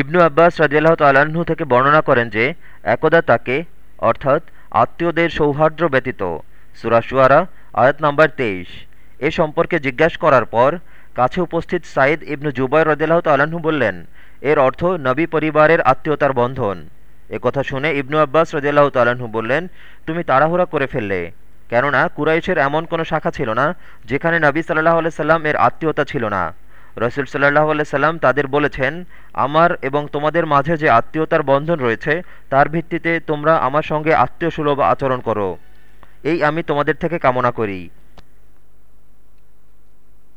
ইবনু আব্বাস রাজিয়াল্লাহ তাল্লাহ্ন থেকে বর্ণনা করেন যে, একদা তাকে, অর্থাৎ আত্মীয়দের সৌহার্দ্য ব্যতীত, সুরা সুয়ারা আয়াত নম্বর তেইশ। এ সম্পর্কে জিজ্ঞাসা করার পর, কাছে উপস্থিত সাইদ ইবনু জুবাই রদিল্লাহ তাল্লাহ্ন বললেন, এর অর্থ নবী পরিবারের আত্মীয়তার বন্ধন। কথা শুনে ইবনু আব্বাস রদিয়াল্লাহ তাল্লাহ্ন বললেন, তুমি তাড়াহুড়া করে ফেললে। কেননা কুরাইশের এমন কোনো শাখা ছিল না, যেখানে নবী সাল্লাহ আলাইসাল্লাম এর আত্মীয়তা ছিল না। রসুল সাল্লাহ সাল্লাম তাদের বলেছেন, আমার এবং তোমাদের মাঝে যে আত্মীয়তার বন্ধন রয়েছে, তার ভিত্তিতে তোমরা আমার সঙ্গে আত্মীয় সুলভ আচরণ করো। এই আমি তোমাদের থেকে কামনা করি।